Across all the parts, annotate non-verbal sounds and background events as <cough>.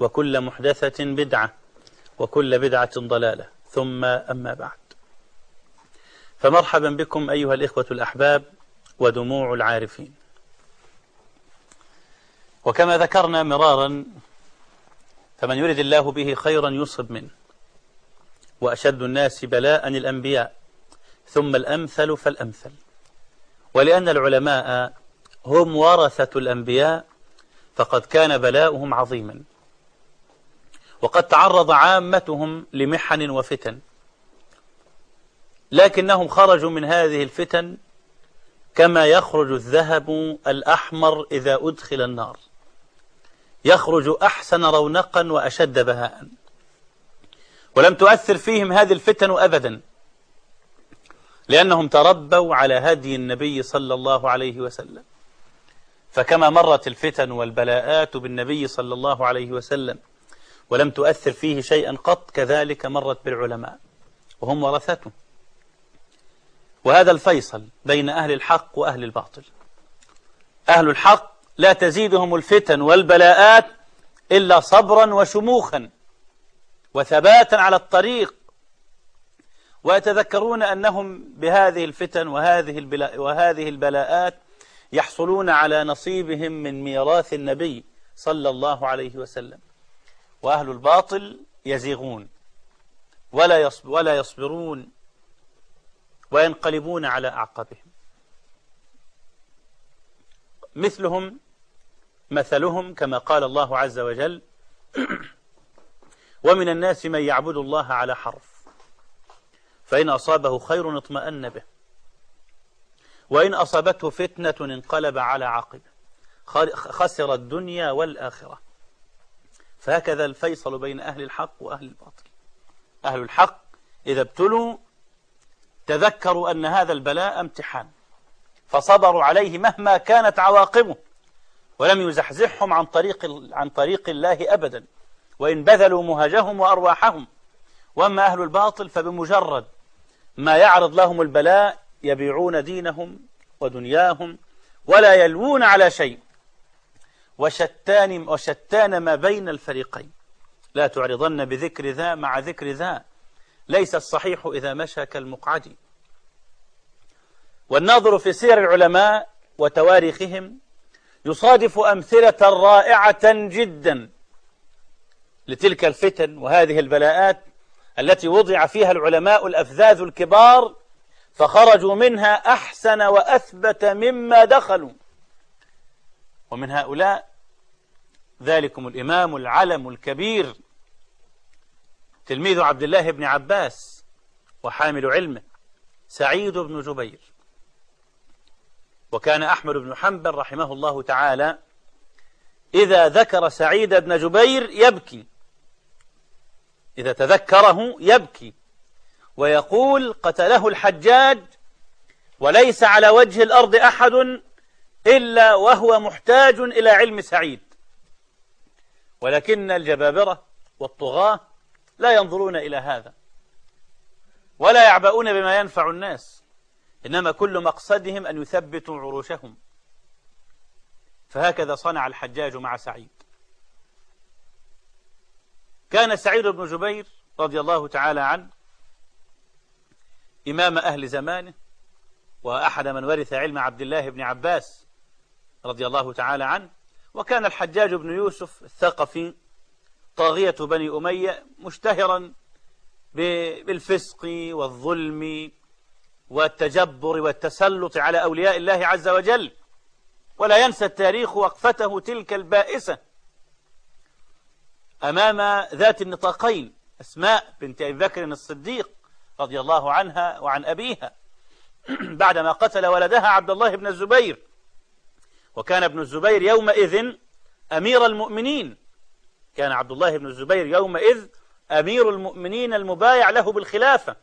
وكل محدثة بدعة وكل بدعة ضلالة. ثم أما بعد. فمرحبا بكم أيها الإخوة الأحباب ودموع العارفين. وكما ذكرنا مرارا فمن يرد الله به خيرا يصب منه وأشد الناس بلاء الأنبياء ثم الأمثل فالأمثل. ولأن العلماء هم ورثة الأنبياء فقد كان بلاؤهم عظيما. وقد تعرض عامتهم لمحن وفتن. لكنهم خرجوا من هذه الفتن كما يخرج الذهب الأحمر إذا أدخل النار. يخرج أحسن رونقا وأشد بهاء. ولم تؤثر فيهم هذه الفتن أبدا لأنهم تربوا على هدي النبي صلى الله عليه وسلم. فكما مرت الفتن والبلاءات بالنبي صلى الله عليه وسلم ولم تؤثر فيه شيئا قط كذلك مرت بالعلماء وهم ورثته. وهذا الفيصل بين أهل الحق وأهل الباطل. أهل الحق لا تزيدهم الفتن والبلاءات إلا صبرا وشموخا وثباتا على الطريق. ويتذكرون أنهم بهذه الفتن وهذه, البلاء وهذه البلاءات يحصلون على نصيبهم من ميراث النبي صلى الله عليه وسلم. وأهل الباطل يزيغون. ولا ولا يصبرون وينقلبون على أعقابهم. مثلهم مثلهم كما قال الله عز وجل <clears throat> ومن الناس من يعبد الله على حرف فإن أصابه خير اطمأن به. وإن أصابته فتنة انقلب على عقبه. خسر الدنيا والآخرة. فهكذا الفيصل بين أهل الحق وأهل الباطل. أهل الحق إذا ابتلوا تذكروا أن هذا البلاء امتحان فصبروا عليه مهما كانت عواقبه ولم يزحزحهم عن طريق عن طريق الله أبدا وإن بذلوا مهجهم وأرواحهم. وأما أهل الباطل فبمجرد ما يعرض لهم البلاء يبيعون دينهم ودنياهم ولا يلوون على شيء. وشتان, وشتان ما بين الفريقين. لا تعرضن بذكر ذا مع ذكر ذا. ليس الصحيح إذا مشى كالمقعد. والناظر في سير العلماء وتواريخهم يصادف أمثلة رائعة جدا لتلك الفتن وهذه البلاءات التي وضع فيها العلماء الأفذاذ الكبار فخرجوا منها أحسن وأثبت مما دخلوا. ومن هؤلاء ذلكم الإمام العلم الكبير تلميذ عبد الله بن عباس وحامل علمه سعيد بن جبير. وكان أحمد بن حنبل رحمه الله تعالى إذا ذكر سعيد بن جبير يبكي إذا تذكره يبكي ويقول قتله الحجاج وليس على وجه الأرض أحد إلا وهو محتاج إلى علم سعيد. ولكن الجبابرة والطغاة لا ينظرون إلى هذا ولا يعبؤون بما ينفع الناس. إنما كل مقصدهم أن يثبتوا عروشهم. فهكذا صنع الحجاج مع سعيد. كان سعيد بن جبير رضي الله تعالى عنه إمام أهل زمانه وأحد من ورث علم عبد الله بن عباس رضي الله تعالى عنه وكان الحجاج بن يوسف الثقفي طاغية بني أمية مشتهرا بالفسق والظلم والتجبر والتسلط على أولياء الله عز وجل. ولا ينسى التاريخ وقفته تلك البائسة أمام ذات النطاقين أسماء بنت أبي بكر الصديق رضي الله عنها وعن أبيها. <clears throat> بعدما قتل ولدها عبد الله بن الزبير وكان ابن الزبير يومئذ أمير المؤمنين. كان عبد الله بن الزبير يومئذ أمير المؤمنين المبايع له بالخلافة.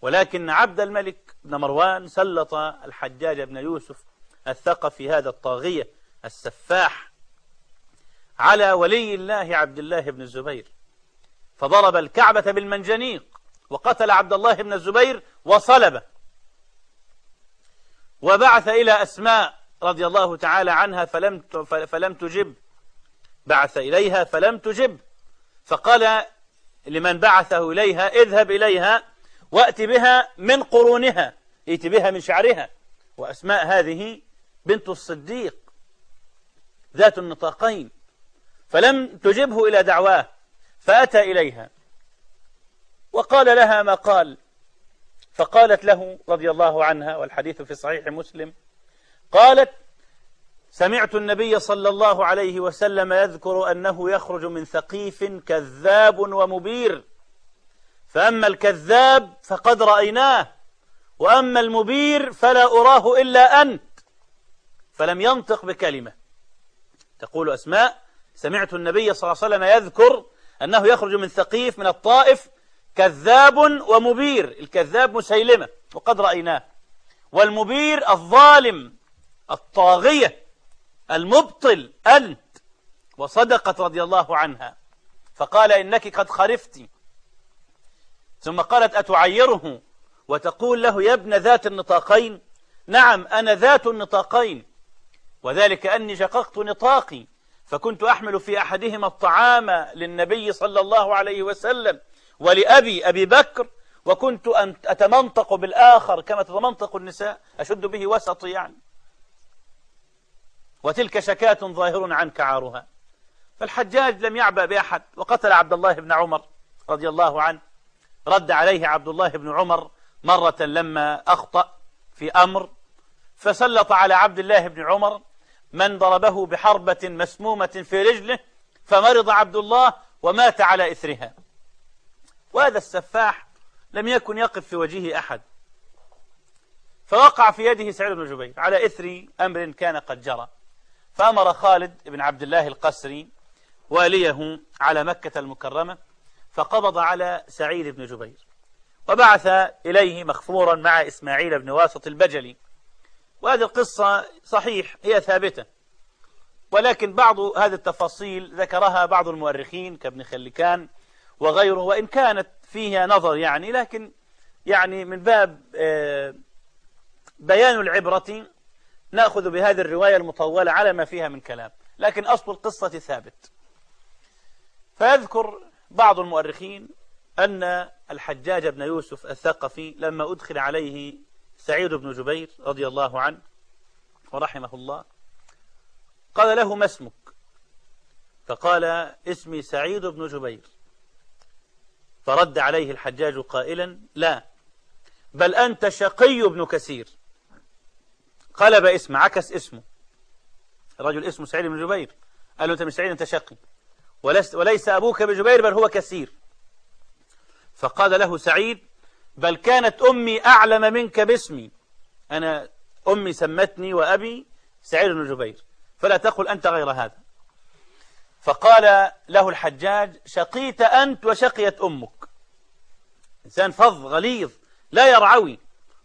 ولكن عبد الملك بن مروان سلط الحجاج بن يوسف الثقفي هذا الطاغية السفاح على ولي الله عبد الله بن الزبير. فضرب الكعبة بالمنجنيق وقتل عبد الله بن الزبير وصلبه. وبعث إلى أسماء رضي الله تعالى عنها فلم فلم تجب. بعث إليها فلم تجب. فقال لمن بعثه إليها اذهب إليها وأت بها من قرونها ائت بها من شعرها. وأسماء هذه بنت الصديق ذات النطاقين. فلم تجبه إلى دعواه فأتى إليها. وقال لها ما قال. فقالت له رضي الله عنها والحديث في صحيح مسلم. قالت سمعت النبي صلى الله عليه وسلم يذكر أنه يخرج من ثقيف كذاب ومبير. فأما الكذاب فقد رأيناه وأما المبير فلا أراه إلا أنت فلم ينطق بكلمة. تقول أسماء سمعت النبي صلى الله عليه وسلم يذكر أنه يخرج من ثقيف من الطائف كذاب ومبير. الكذاب مسيلمة وقد رأيناه. والمبير الظالم الطاغية المبطل أنت. وصدقت رضي الله عنها. فقال إنك قد خرفت. ثم قالت أتعيره؟ وتقول له يا ابن ذات النطاقين. نعم أنا ذات النطاقين. وذلك أني شققت نطاقي. فكنت أحمل في أحدهما الطعام للنبي صلى الله عليه وسلم ولأبي أبي بكر. وكنت أتمنطق بالآخر كما تتمنطق النساء أشد به وسطي يعني. وتلك شكاة ظاهر عنك عارها. فالحجاج لم يعبأ بأحد وقتل عبد الله بن عمر رضي الله عنه. رد عليه عبد الله بن عمر مرة لما أخطأ في أمر فسلط على عبد الله بن عمر من ضربه بحربة مسمومة في رجله فمرض عبد الله ومات على إثرها. وهذا السفاح لم يكن يقف في وجهه أحد. فوقع في يده سعيد بن جبير على إثر أمر كان قد جرى. فأمر خالد بن عبد الله القسري واليه على مكة المكرمة فقبض على سعيد بن جبير وبعث إليه مخفورا مع إسماعيل بن واسط البجلي. وهذه القصة صحيح هي ثابتة. ولكن بعض هذه التفاصيل ذكرها بعض المؤرخين كابن خلكان وغيره وإن كانت فيها نظر يعني لكن يعني من باب آه، بيان العبرة نأخذ بهذه الرواية المطولة على ما فيها من كلام لكن أصل القصة ثابت. فيذكر بعض المؤرخين أن الحجاج بن يوسف الثقفي لما أدخل عليه سعيد بن جبير رضي الله عنه ورحمه الله قال له ما اسمك؟ فقال اسمي سعيد بن جبير. فرد عليه الحجاج قائلا لا بل أنت شقي بن كثير. قلب اسم عكس اسمه. الرجل اسمه سعيد بن جبير. قال له أنت مش سعيد أنت شقي. وليس أبوك بجبير بل هو كثير. فقال له سعيد بل كانت أمي أعلم منك باسمي. أنا أمي سمتني وأبي سعيد بن جبير. فلا تقل أنت غير هذا. فقال له الحجاج شقيت أنت وشقيت أمك. إنسان فظ غليظ لا يرعوي.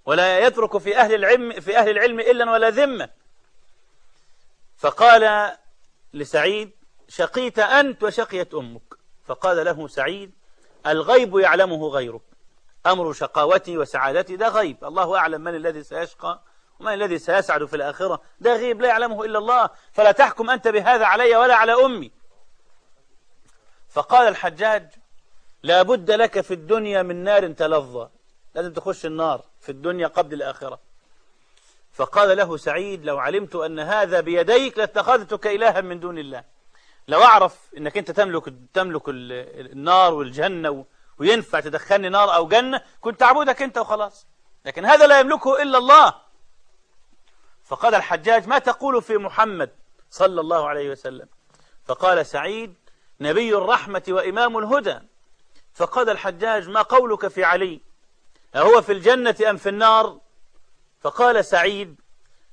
ولا يترك في أهل العلم في أهل العلم إلا ولا ذمة. فقال لسعيد شقيت أنت وشقيت أمك. فقال له سعيد الغيب يعلمه غيرك. أمر شقاوتي وسعادتي ده غيب. الله أعلم من الذي سيشقى ومن الذي سيسعد في الآخرة. ده غيب لا يعلمه إلا الله. فلا تحكم أنت بهذا علي ولا على أمي. فقال الحجاج لا بد لك في الدنيا من نار تلظى. لازم تخش النار في الدنيا قبل الآخرة. فقال له سعيد لو علمت أن هذا بيديك لاتخذتك إلها من دون الله. لو أعرف أنك أنت تملك, تملك النار والجنة وينفع تدخلني نار أو جنة كنت أعبدك أنت وخلاص. لكن هذا لا يملكه إلا الله. فقال الحجاج ما تقول في محمد صلى الله عليه وسلم؟ فقال سعيد نبي الرحمة وإمام الهدى. فقال الحجاج ما قولك في علي؟ أهو في الجنة أم في النار؟ فقال سعيد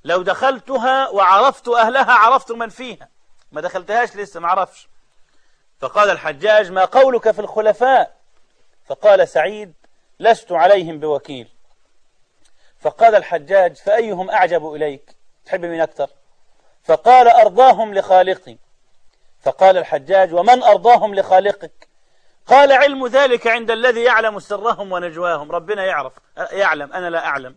لو دخلتها وعرفت أهلها عرفت من فيها. ما دخلتهاش لسه ما عرفش. فقال الحجاج ما قولك في الخلفاء؟ فقال سعيد لست عليهم بوكيل. فقال الحجاج فأيهم أعجب إليك؟ تحب من أكثر؟ فقال أرضاهم لخالقي. فقال الحجاج ومن أرضاهم لخالقك؟ قال علم ذلك عند الذي يعلم سرهم ونجواهم. ربنا يعرف. يعلم. أنا لا أعلم.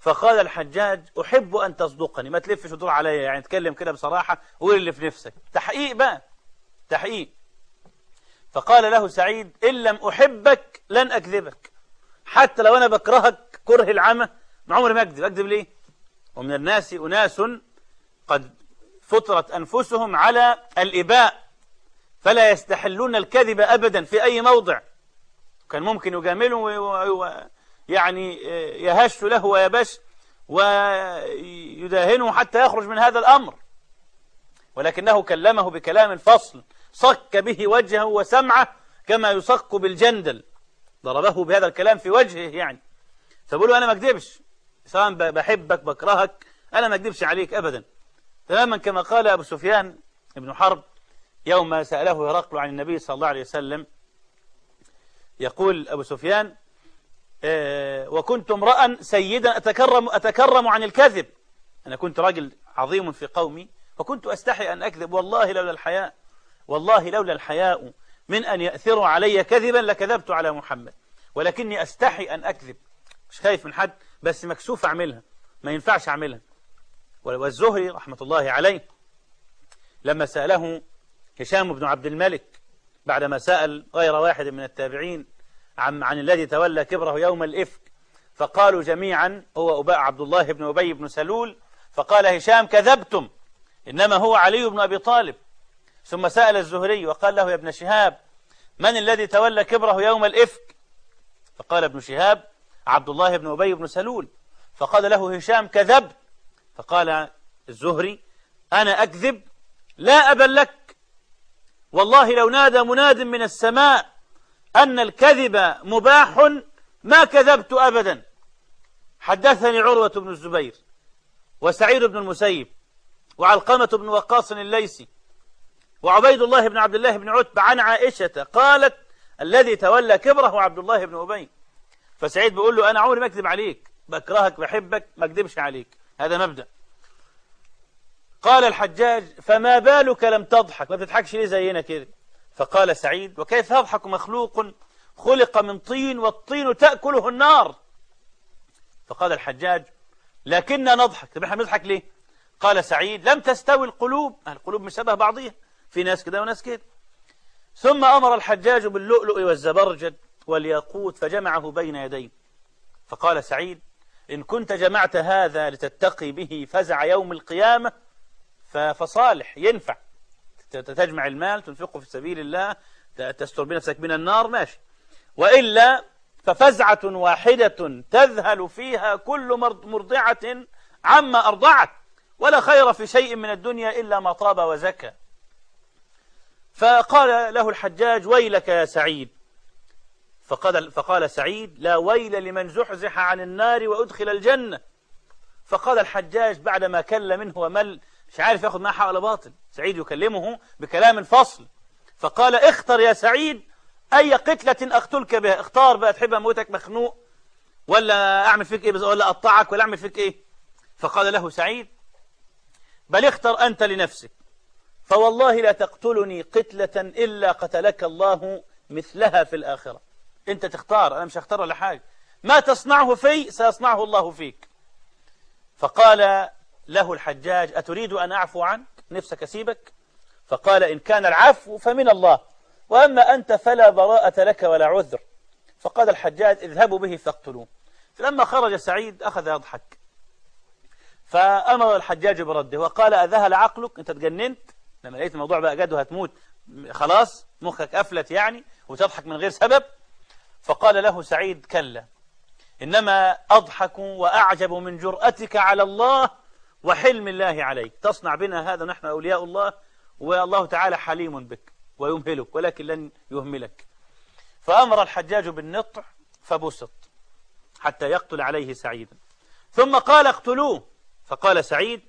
فقال الحجاج أحب أن تصدقني. ما تلفش وتدور عليا يعني تكلم كده بصراحة وقول اللي في نفسك. تحقيق بقى. تحقيق. فقال له سعيد إن لم أحبك لن أكذبك. حتى لو أنا بكرهك كره العمى. ما عمري ما أكذب. أكذب ليه؟ ومن الناس أناس قد فطرت أنفسهم على الإباء. فلا يستحلون الكذب أبدا في أي موضع. كان ممكن يجامله يعني يهش له ويبش ويداهنه حتى يخرج من هذا الأمر. ولكنه كلمه بكلام فصل صك به وجهه وسمعه كما يصك بالجندل. ضربه بهذا الكلام في وجهه يعني. فبقول له أنا ما أكذبش. سواء بحبك بكرهك أنا ما أكذبش عليك أبدا. تماما كما قال أبو سفيان ابن حرب يوم سأله هرقل عن النبي صلى الله عليه وسلم يقول أبو سفيان آه، وكنت امرأ سيدا أتكرم, أتكرم عن الكذب. أنا كنت راجل عظيم في قومي وكنت أستحي أن أكذب. والله لولا الحياء والله لولا الحياء من أن يأثروا علي كذبا لكذبت على محمد. ولكني أستحي أن أكذب. مش خايف من حد بس مكسوف أعملها. ما ينفعش أعملها. والزهري رحمة الله عليه لما سأله هشام بن عبد الملك بعدما سأل غير واحد من التابعين عن, عن الذي تولى كبره يوم الإفك فقالوا جميعا هو أباء عبد الله بن أبي بن سلول فقال هشام كذبتم إنما هو علي بن أبي طالب. ثم سأل الزهري وقال له يا ابن شهاب من الذي تولى كبره يوم الإفك؟ فقال ابن شهاب عبد الله بن أبي بن سلول. فقال له هشام كذبت فقال الزهري أنا أكذب لا أبا لك. والله لو نادى مناد من السماء أن الكذب مباح ما كذبت أبدا. حدثني عروة بن الزبير وسعيد بن المسيب وعلقمة بن وقاص الليسي وعبيد الله بن عبد الله بن عتبة عن عائشة قالت الذي تولى كبره عبد الله بن أبي. فسعيد بيقول له أنا عمري ما أكذب عليك. بكرهك بحبك ما أكذبش عليك. هذا مبدأ. قال الحجاج فما بالك لم تضحك؟ ما بتضحكش ليه زينا كده؟ فقال سعيد وكيف يضحك مخلوق خلق من طين والطين تأكله النار؟ فقال الحجاج لكننا نضحك. طب إحنا بنضحك ليه؟ قال سعيد لم تستوي القلوب. القلوب مش شبه بعضيها في ناس كده وناس كده. ثم أمر الحجاج باللؤلؤ والزبرجد والياقوت فجمعه بين يديه. فقال سعيد إن كنت جمعت هذا لتتقي به فزع يوم القيامة فصالح ينفع. تجمع المال تنفقه في سبيل الله تستر بنفسك من النار ماشي. وإلا ففزعة واحدة تذهل فيها كل مرضعة عما أرضعت ولا خير في شيء من الدنيا إلا ما طاب وزكى. فقال له الحجاج ويلك يا سعيد. فقال, فقال سعيد لا ويل لمن زحزح عن النار وأدخل الجنة. فقال الحجاج بعدما كل منه ومل مش عارف ياخد معه حق ولا باطل. سعيد يكلمه بكلام فصل فقال اختر يا سعيد أي قتلة أقتلك بها؟ اختار بقى تحب أموتك مخنوق؟ ولا أعمل فيك إيه؟ ولا أقطعك ولا أعمل فيك إيه؟ فقال له سعيد بل اختر أنت لنفسك. فوالله لا تقتلني قتلة إلا قتلك الله مثلها في الآخرة. أنت تختار أنا مش هختار ولا حاجة. ما تصنعه في سيصنعه الله فيك. فقال له الحجاج أتريد أن أعفو عنك؟ نفسك أسيبك؟ فقال إن كان العفو فمن الله وأما أنت فلا براءة لك ولا عذر. فقال الحجاج اذهبوا به فاقتلوه. فلما خرج سعيد أخذ يضحك فأمر الحجاج برده وقال أذهل عقلك؟ أنت تجننت؟ لما لقيت الموضوع بقى جد وهتموت. خلاص مخك أفلت يعني وتضحك من غير سبب. فقال له سعيد كلا. إنما أضحك وأعجب من جرأتك على الله وحلم الله عليك. تصنع بنا هذا نحن أولياء الله والله تعالى حليم بك ويمهلك ولكن لن يهملك. فأمر الحجاج بالنطع فبسط حتى يقتل عليه سعيدا. ثم قال اقتلوه فقال سعيد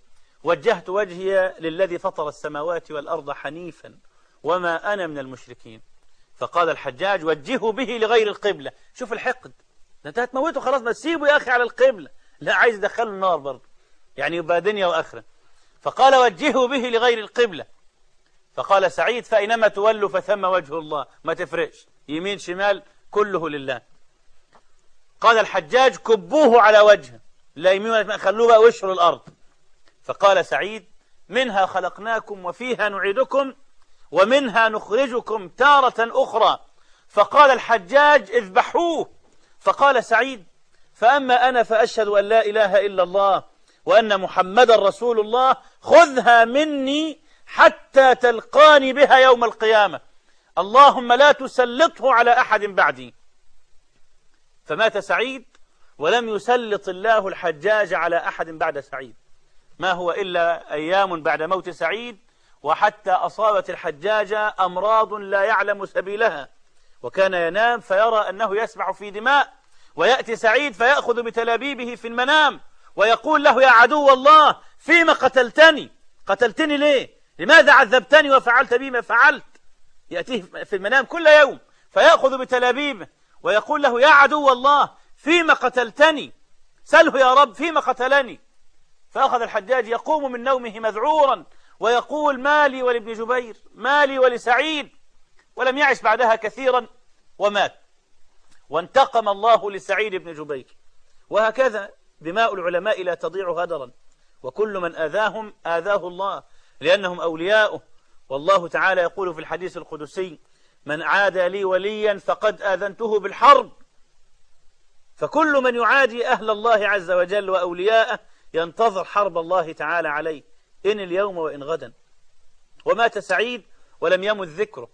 وجهت وجهي للذي فطر السماوات والأرض حنيفا وما أنا من المشركين. فقال الحجاج وجهوا به لغير القبلة. شوف الحقد. ده أنت هتموته خلاص ما تسيبه يا أخي على القبلة. لا عايز يدخله النار برضه. يعني يبقى دنيا وآخرة. فقال وجهوا به لغير القبلة. فقال سعيد فإنما تولوا فثم وجه الله. ما تفرقش. يمين شمال كله لله. قال الحجاج كبوه على وجهه. لا يمين ولا خلوه بقى وشه للأرض. فقال سعيد منها خلقناكم وفيها نعيدكم ومنها نخرجكم تارة أخرى. فقال الحجاج اذبحوه. فقال سعيد فأما أنا فأشهد أن لا إله إلا الله. وأن محمد رسول الله خذها مني حتى تلقاني بها يوم القيامة. اللهم لا تسلطه على أحد بعدي. فمات سعيد ولم يسلط الله الحجاج على أحد بعد سعيد. ما هو إلا أيام بعد موت سعيد وحتى أصابت الحجاج أمراض لا يعلم سبيلها. وكان ينام فيرى أنه يسبح في دماء ويأتي سعيد فيأخذ بتلابيبه في المنام. ويقول له يا عدو الله فيما قتلتني؟ قتلتني ليه؟ لماذا عذبتني وفعلت بي ما فعلت؟ يأتيه في المنام كل يوم فيأخذ بتلابيبه ويقول له يا عدو الله فيما قتلتني؟ سله يا رب فيما قتلني؟ فأخذ الحجاج يقوم من نومه مذعورا ويقول مالي ولابن جبير مالي ولسعيد ولم يعش بعدها كثيرا ومات. وانتقم الله لسعيد بن جبير. وهكذا دماء العلماء لا تضيع هدرا وكل من آذاهم آذاه الله لأنهم أولياؤه. والله تعالى يقول في الحديث القدسي من عادى لي وليا فقد آذنته بالحرب. فكل من يعادي أهل الله عز وجل وأولياءه ينتظر حرب الله تعالى عليه إن اليوم وإن غدا. ومات سعيد ولم يمت ذكره.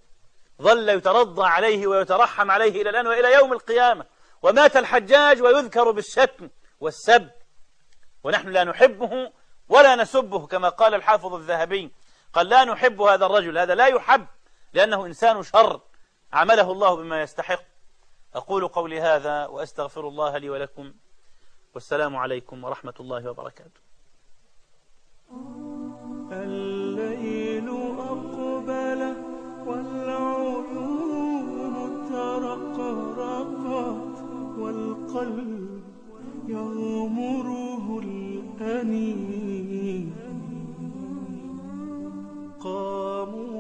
ظل يترضى عليه ويترحم عليه إلى الآن وإلى يوم القيامة. ومات الحجاج ويذكر بالشتم والسب ونحن لا نحبه ولا نسبه كما قال الحافظ الذهبي. قال لا نحب هذا الرجل هذا لا يحب لأنه إنسان شر. عمله الله بما يستحق. أقول قولي هذا وأستغفر الله لي ولكم. والسلام عليكم ورحمة الله وبركاته. الليل أقبل والعيون ترقرقت والقلب يغمره الأنين قاموا